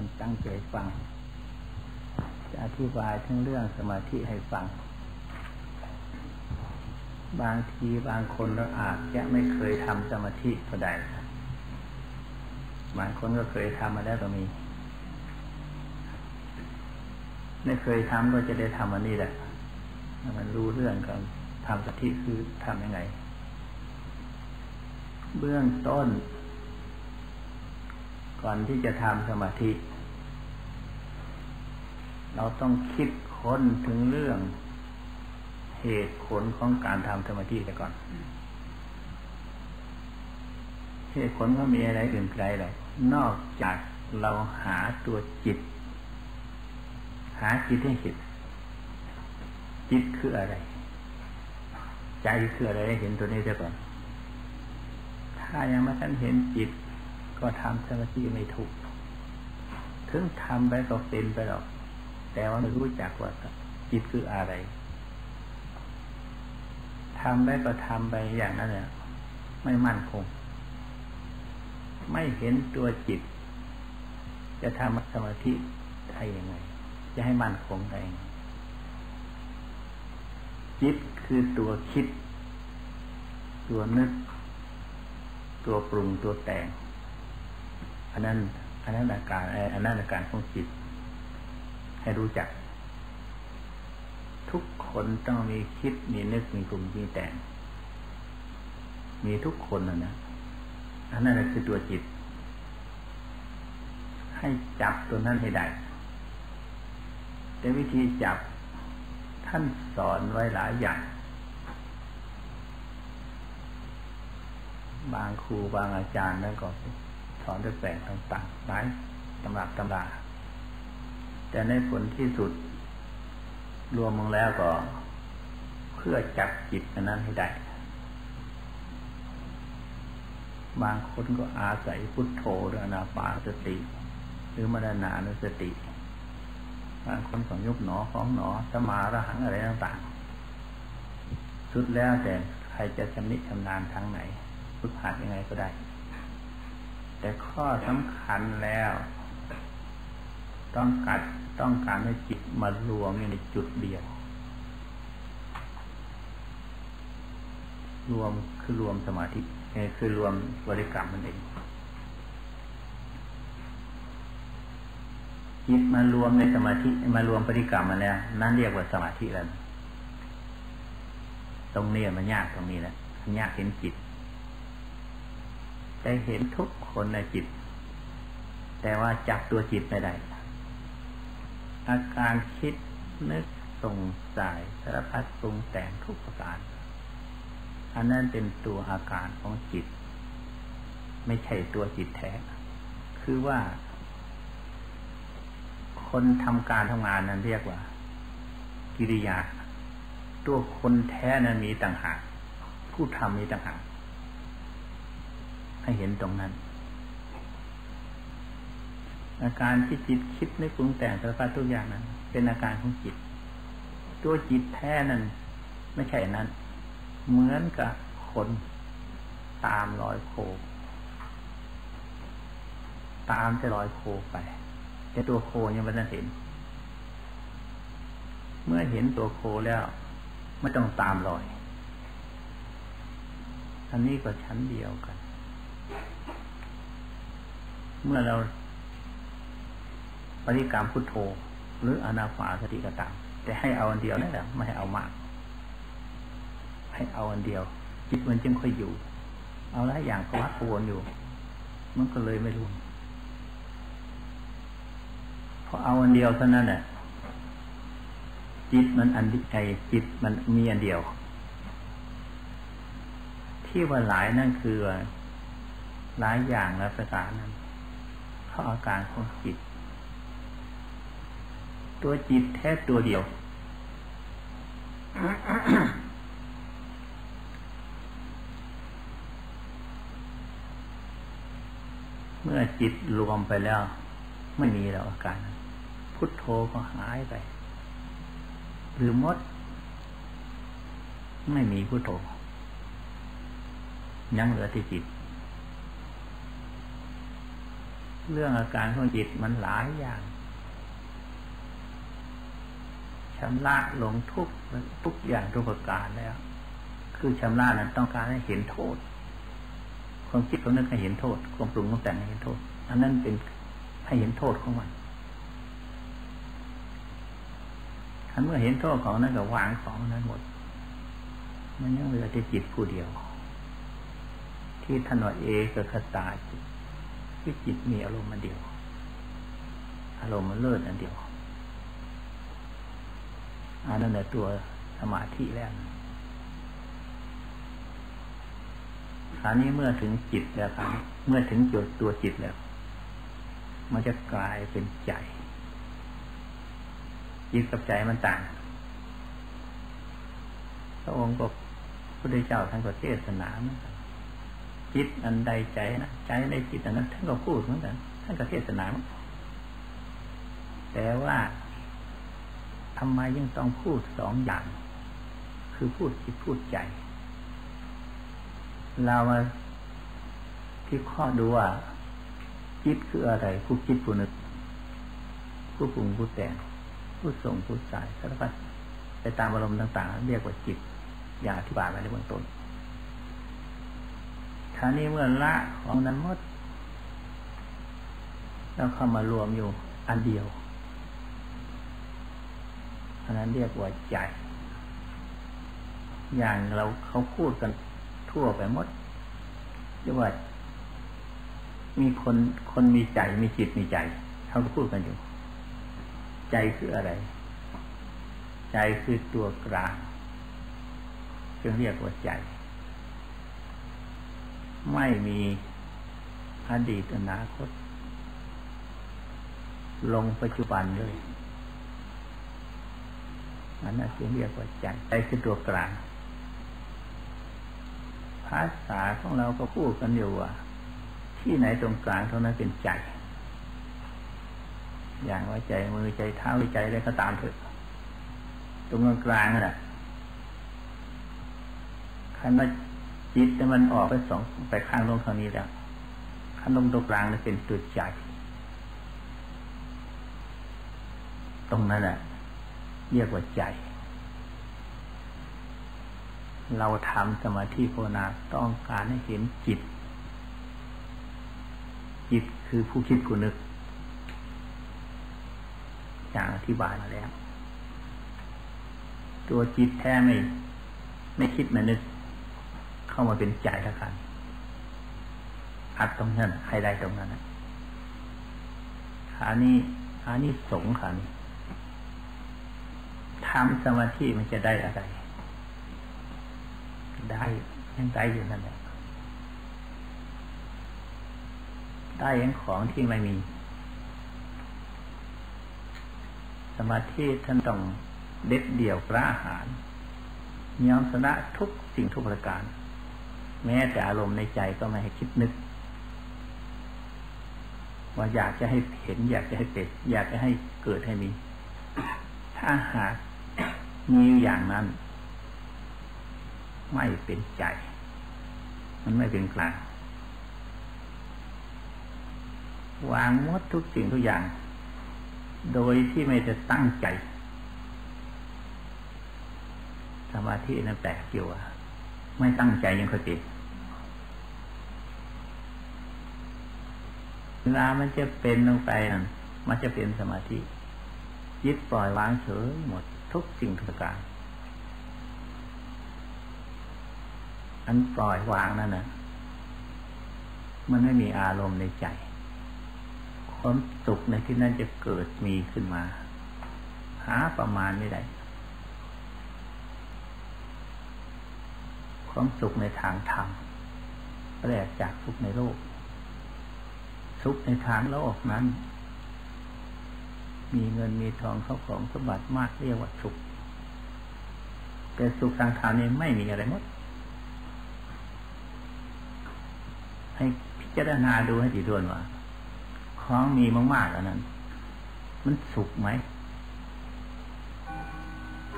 กันตั้งใจฟัง จะอธิบายทั้งเรื่องสมาธิให้ฟัง บางทีบางคนเราอาจจะไม่เคยทำสมาธิก็ได้บางคนก็เคยทำมาแล้วก็มี ไม่เคยทำก็จะได้ทำอันนี้แหละมันรู้เรื่องการทำสมาธิคือทำยังไง เบื้องต้นก่อนที่จะทำสมาธิ เราต้องคิดค้นถึงเรื่อง เหตุผลของการทำสมาธิแต่ก่อน เหตุผลก็มีอะไรอื่นไกลเลยนอกจากเราหาตัวจิต หาจิตให้เห็นจิตคืออะไร ใจคืออะไรเห็นตัวนี้ซะก่อน ถ้ายังไม่ทันเห็นจิต ก็ทำสมาธิไม่ถูก ถึงทำไปก็เป็นไปหรอก แต่ว่าไม่รู้จักว่าจิตคืออะไรทำไปก็ทำไปอย่างนั้นเนี่ยไม่มั่นคง ไม่เห็นตัวจิต จะทำสมาธิได้ยังไง จะให้มั่นคงได้ยังไงจิตคือตัวคิด ตัวนึก ตัวปรุงตัวแต่ง อันนั้น อันนั้นอาการอันนั้นอาการของจิต ให้รู้จัก ทุกคนต้องมีคิดมีนึกมีปรุงมีแต่ง มีทุกคนนะนะอันนั้นคือตัวจิต ให้จับตัวนั้นให้ได้แต่วิธีจับท่านสอนไว้หลายอย่าง บางครูบางอาจารย์นั่นก็สอนด้วยแปลกต่างๆหลายตำรับตำรา แต่ในผลที่สุด รวมลงแล้วก็ เพื่อจับจิตนนั้นให้ได้ บางคนก็อาศัยพุทโธหรือนาปาสติ หรือมรณานุสติ บางคนก็ยุบหนอของหนอสมาระหังอะไรต่างๆ สุดแล้วแต่ใครจะชำนิชำนาญทางไหนฝึกหัดยังไงก็ได้ แต่ข้อสำคัญแล้ว ต้องกัด ต้องการให้จิตมารวมในจุดเดียว รวมคือรวมสมาธิคือรวมบริกรรมมันเองจิตมารวมในสมาธิมารวมปริกรรมมาแล้วนั่นเรียกว่าสมาธิแล้วตรงนี้มันยากตรงนี้แหละมันยากเห็นจิตได้เห็นทุกคนในจิต แต่ว่าจับตัวจิตไม่ได้ อาการคิดนึกสงสัยสารพัดปรุงแต่งทุกประการ อันนั้นเป็นตัวอาการของจิต ไม่ใช่ตัวจิตแท้ คือว่า คนทำการทำงานนั้นเรียกว่า กิริยา ตัวคนแท้นั้นมีต่างหาก ผู้ทำมีต่างหากให้เห็นตรงนั้น อาการที่จิตคิดในปรุงแต่งสารพัดทุกอย่างนั้น เป็นอาการของจิต ตัวจิตแท้นั้นไม่ใช่นั้น เหมือนกับคนตามรอยโค ตามจะรอยโคไป แต่ตัวโคยังไม่ได้เห็น เมื่อเห็นตัวโคแล้วไม่ต้องตามรอยอันนี้ก็ชั้นเดียวกัน เมื่อเรา ปฏิกรรมพุทโธ หรืออนาฟาสติกตามแต่ให้เอาอันเดียวนั่นแหละไม่ให้เอามาก ให้เอาอันเดียว จิตมันจึงค่อยอยู่ เอาหลายอย่างก็วัดวนอยู่ มันก็เลยไม่รวมพอเอาอันเดียวเท่านั้นแหละจิตมันอันไอจิตมันมีอันเดียว ที่ว่าหลายนั่นคือหลายอย่างและภาษานั้นเขาอาการของจิต ตัวจิตแค่ตัวเดียว เมื่อจิตรวมไปแล้ว ไม่มีแล้วอาการ พุทโธก็หายไป หรือมด ไม่มีพุทโธยังเหลือที่จิต เรื่องอาการของจิตมันหลายอย่าง ชำระลงทุกทุกอย่างทุกประการแล้ว คือชำระนั้นต้องการให้เห็นโทษ ความคิดของนึกให้เห็นโทษ ความปรุงของแต่งให้เห็นโทษ อันนั้นเป็นให้เห็นโทษของมันอันเมื่อเห็นโทษของนั้นก็วางของนั้นหมด มันยังเหลือแต่จิตผู้เดียว ที่ถนวเอกคตาจิตที่จิตมีอารมณ์มันเดียว อารมณ์มันเลิศอันเดียว อันนั้นแหละตัวสมาธิแล้วคราวนี้เมื่อถึงจิตแล้วครับเมื่อถึงจุดตัวจิตแล้ว มันจะกลายเป็นใจจิตกับใจมันต่าง พระองค์ก็พระพุทธเจ้าท่านก็เทศนาเหมือนกันจิตอันใดใจนะใจในจิตอันนั้นท่านก็พูดเหมือนกันท่านก็เทศนาแต่ว่า ทำไมยังต้องพูดสองอย่าง คือพูดจิตพูดใจ เรามาที่ข้อดูว่าจิตคืออะไร ผู้คิดผู้นึก ผู้ปรุงผู้แต่ง ผู้ส่งผู้สายสารพัดไปตามอารมณ์ต่าง ๆ เรียกว่าจิต อย่างอธิบายมาในเบื้องต้นครานี้เมื่อละของนั้นหมด แล้วเข้ามารวมอยู่อันเดียว อันนั้นเรียกว่าใจ อย่างเราเขาพูดกันทั่วไปหมดเรียกว่า มีคนคนมีใจมีจิตมีใจเขาก็พูดกันอยู่ ใจคืออะไร ใจคือตัวกลางจึงเรียกว่าใจ ไม่มีอดีตอนาคต ลงปัจจุบันเลย อันนั้นเรียกว่าใจใจคือตัวกลางภาษาของเราก็พูดกันอยู่ว่า ที่ไหนตรงกลางเท่านั้นเป็นใจ อย่างว่าใจมือใจเท้าใจอะไรก็ตามเถอะตรงกลางน่ะคันว่าจิตมันออกไปสองไปข้างลงทางนี้แล้วคันลงตรงกลางนั่นเป็นตัวใจ ตรงนั้นแหละ เรียกว่าใจ เราทำสมาธิภาวนาต้องการให้เห็นจิต จิตคือผู้คิดผู้นึก อย่างอธิบายมาแล้ว ตัวจิตแท้ไม่ ไม่คิดไม่นึก เข้ามาเป็นใจแล้วกันอัดตรงนั้นให้ได้ตรงนั้นขานี้ขานี้สงขานี้ ทำสมาธิมันจะได้อะไร ได้ยังได้อยู่นั่นแหละได้ยังของที่ไม่มี สมาธิท่านต้องเด็ดเดี่ยวกระหารยอมชนะทุกสิ่งทุกประการ แม้แต่อารมณ์ในใจก็ไม่ให้คิดนึก ว่าอยากจะให้เห็น อยากจะให้เป็ดอยากจะให้เกิดให้มี ถ้าหาก มีอย่างนั้น ไม่เป็นใจ มันไม่เป็นกลางวางมดทุกสิ่งทุกอย่าง โดยที่ไม่จะตั้งใจ สมาธินั้นแปลกอยู่อะไม่ตั้งใจยังคติเวลามันจะเป็นลงไปนั่นมันจะเป็นสมาธิยึดปล่อยวางเฉยหมด ทุกสิ่งทุกประการอันปล่อยวางนั่นนะมันไม่มีอารมณ์ในใจ ความสุขในที่นั้นจะเกิดมีขึ้นมา หาประมาณไม่ได้ ความสุขในทางธรรมแปลกจากสุขในโลกสุขในทางโลกนั้น มีเงินมีทองเขาของสมบัติมากเรียกว่าสุข แต่สุขทางธรรมนี่ไม่มีอะไรหมด ให้พิจารณาดูให้ดีด้วยว่า ของมีมากๆแล้วนั้น มันสุขไหม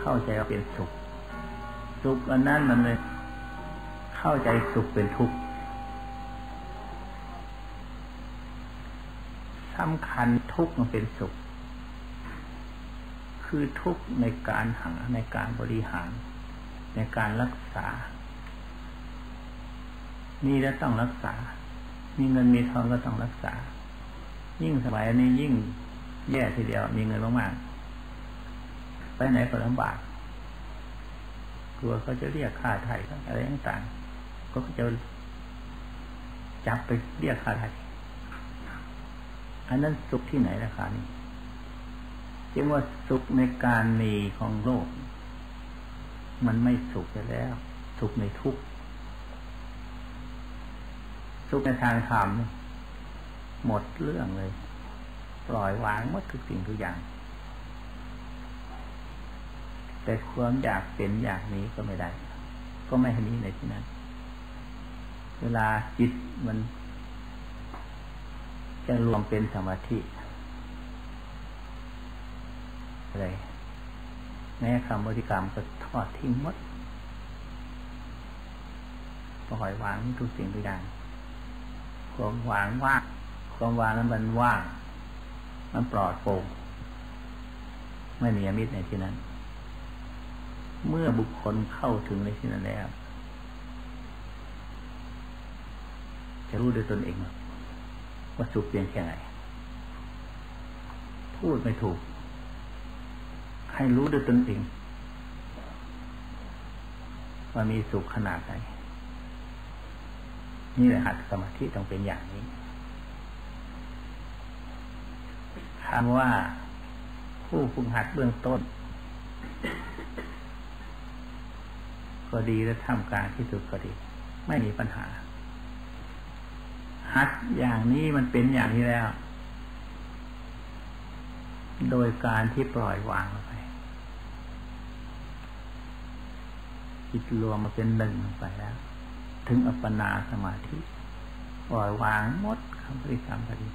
เข้าใจว่าเป็นสุข สุขอันนั้นมันเลย เข้าใจสุขเป็นทุกข์สำคัญทุกข์มันเป็นสุข คือทุกข์ในการหาในการบริหาร ในการรักษามีแล้วต้องรักษา มีเงินมีทองก็ต้องรักษา ยิ่งสมัยนี้ยิ่งแย่ทีเดียวมีเงินมากๆไปไหนก็ลำบากกลัวเขาจะเรียกค่าไถ่อะไรต่างๆก็จะจับไปเรียกค่าไถ่อันนั้นสุขที่ไหนราคานี้ จึงว่าสุขในการมีของโลก มันไม่สุขแล้ว สุขในทุกสุขในทางธรรมหมดเรื่องเลย ปล่อยวางหมดทุกสิ่งทุกอย่าง แต่ความอยากเป็นอยากนี้ก็ไม่ได้ ก็ไม่ให้นี้ในที่นั้นเวลาจิตมันจะรวมเป็นสมาธิ อะไรแม้คำบริกรรมก็ทอดทิ้งหมดปล่อยวางทุกสิ่งทุกอย่างความหวางว่างความวางนั้นมันว่าง มันปลอดโปร่งไม่มีอมิตรในที่นั้น เมื่อบุคคลเข้าถึงในที่นั้นแล้ว จะรู้ด้วยตนเองว่าสุขเพียงแค่ไหน พูดไม่ถูก ให้รู้ด้วยตนเองว่ามีสุขขนาดไหนนี่แหละหัดสมาธิต้องเป็นอย่างนี้คำว่าผู้ฝึกหัดเบื้องต้น ก็ดีและทำการที่สุดก็ดี ไม่มีปัญหา หัดอย่างนี้มันเป็นอย่างนี้แล้ว โดยการที่ปล่อยวางไป จิตรวมมาเป็นหนึ่งไปแล้ว ถึงอัปปนาสมาธิปล่อยวางหมดคำบริกรรมพอดี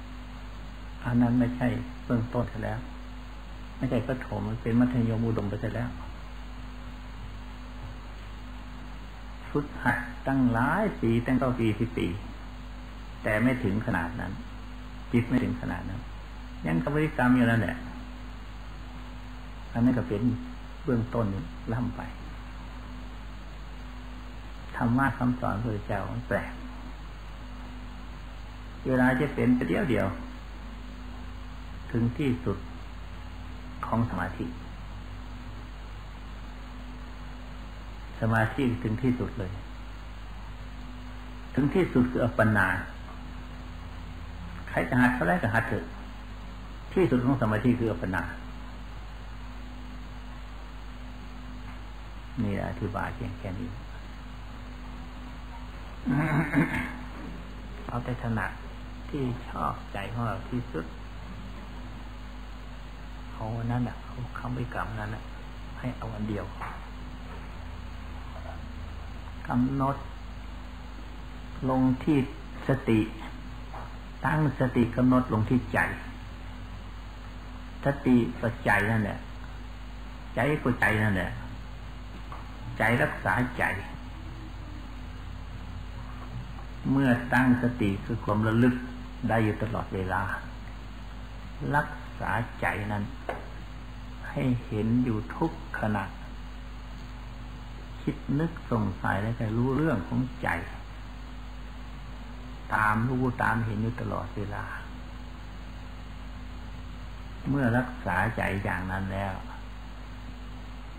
อันนั้นไม่ใช่เบื้องต้นแล้ว ไม่ใช่ก็โถมมันเป็นมัธยมอุดมไปแล้วฝึกหัดตั้งหลายปีตั้งเก้าปีสิบปี แต่ไม่ถึงขนาดนั้น จิตไม่ถึงขนาดนั้น ยังกรรมวิกรรมอยู่นั่นแหละอันนั้นก็เป็นเบื้องต้นล่ำไป ธรรมะคำสอนพระเจ้าแปลกเวลาจะเป็นแต่เดียวเดียว ถึงที่สุดของสมาธิ สมาธิถึงที่สุดเลย ถึงที่สุดคืออัปปนาใครจะหัดเขาได้ก็หัดเถอะที่สุดของสมาธิคืออัปปนานี่อธิบายเพียงแค่นี้ เอาแต่ถนัดที่ชอบใจของเราที่สุดเอานั่นแหละเขาคำวิกรรมนั้นแหละให้เอาอันเดียวกำหนด ลงที่สติ ตั้งสติกำหนดลงที่ใจสติก็ใจนั่นแหละใจก็ใจนั่นแหละใจรักษาใจ เมื่อตั้งสติคือความระลึกได้อยู่ตลอดเวลา รักษาใจนั้น ให้เห็นอยู่ทุกขณะ คิดนึกสงสัยแล้วก็รู้เรื่องของใจ ตามรู้ตามเห็นอยู่ตลอดเวลา เมื่อรักษาใจอย่างนั้นแล้ว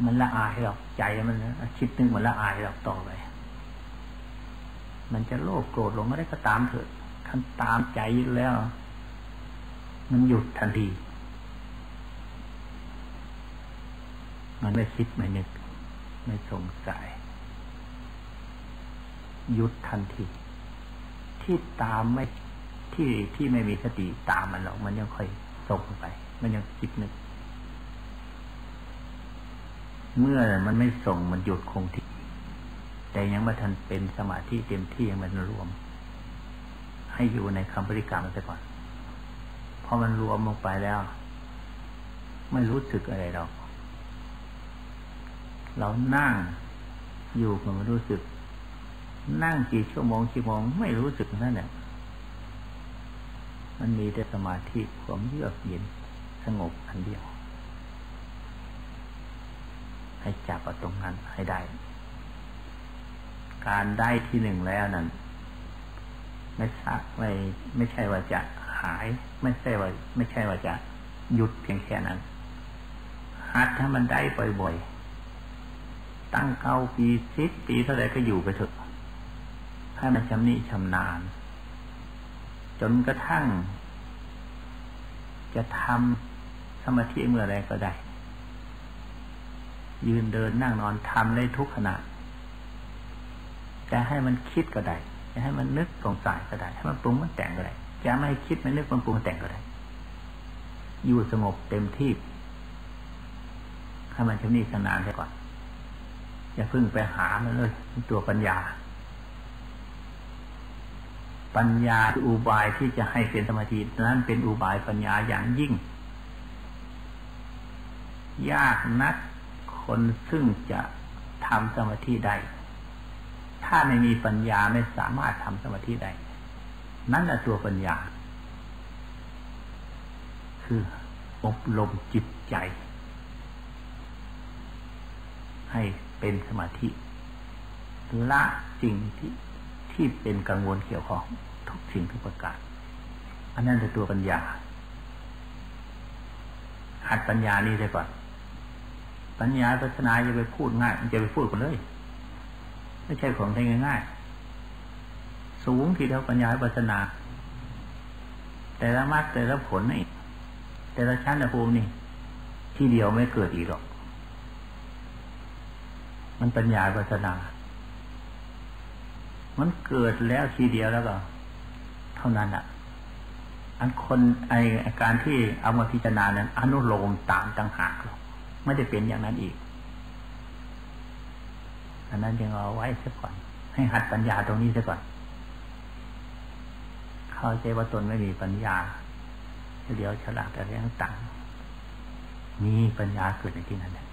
มันละอายหรอกใจมันคิดนึงมันละอายหรอกต่อไป มันจะโลภโกรธลงไม่ได้ก็ตามเถอะท่านตามใจแล้ว มันหยุดทันที มันไม่คิดไม่นึก ไม่สงสัยหยุดทันที ที่ตามไม่ที่ที่ไม่มีสติตามมันหรอกมันยังค่อยส่งไป มันยังคิดนึก เมื่อมันไม่ส่งมันหยุดคงที่ แต่ยังไม่ทันเป็นสมาธิเต็มที่ยังมันรวม ให้อยู่ในคำบริกรรมไปก่อนพอมันรวมลงไปแล้ว ไม่รู้สึกอะไรหรอกเรานั่งอยู่ก็ไม่รู้สึก นั่งกี่ชั่วโมงกี่โมงไม่รู้สึกนั่นแหละมันมีแต่สมาธิความเยือกเย็นสงบอันเดียว ให้จับเอาตรงนั้นให้ได้ การได้ที่หนึ่งแล้วนั้น ไม่สักไม่ไม่ใช่ว่าจะหาย ไม่ใช่ว่า ไม่ใช่ว่าจะหยุดเพียงแค่นั้นหัดถ้ามันได้บ่อยๆ ตั้งเก้าปีสิบปีเท่าไรก็อยู่ไปเถอะให้มันชำนิชำนาญ จนกระทั่ง จะทำสมาธิเมื่อไรก็ได้ ยืนเดินนั่งนอนทำได้ทุกขณะ จะให้มันคิดก็ได้จะให้มันนึกสงสัยก็ได้ให้มันปรุงมันแต่งก็ได้จะไม่คิดไม่นึกมันปรุงมันแต่งก็ได้อยู่สงบเต็มที่ให้มันชำนิชำนาญไปก่อน อย่าเพึ่งไปหามันเลยตัวปัญญา ปัญญาคืออุบายที่จะให้เป็นสมาธินั้นเป็นอุบายปัญญาอย่างยิ่ง ยากนักคนซึ่งจะทำสมาธิได้ ถ้าไม่มีปัญญาไม่สามารถทำสมาธิได้ นั่นแหละตัวปัญญา คืออบรมจิตใจ ให้เป็นสมาธิละสิ่งที่ที่เป็นกังวลเกี่ยวข้องทุกสิ่งทุกประการ อันนั้นคือตัวปัญญา หัดปัญญานี้เลยก่อน ปัญญาศาสนาจะไปพูดง่ายมันจะไปพูดกันเลย ไม่ใช่ของที่ง่ายๆ สูงทีเดียวปัญญาศาสนา แต่ละมรรคแต่ละผลนี่แต่ละชั้นละภูมินี่ ที่เดียวไม่เกิดอีกหรอก มันปัญญาศาสนา มันเกิดแล้วทีเดียวแล้วก็ เท่านั้นอะ อันคนไอการที่เอามาพิจารณานั้นอนุโลมตามต่างหากไม่ได้เป็นอย่างนั้นอีก อันนั้นยังเอาไว้สักก่อน ให้หัดปัญญาตรงนี้สักก่อน เข้าใจว่าตนไม่มีปัญญาเดี๋ยวฉลาดอะไรต่างมีปัญญาเกิดในที่นั้นแหละ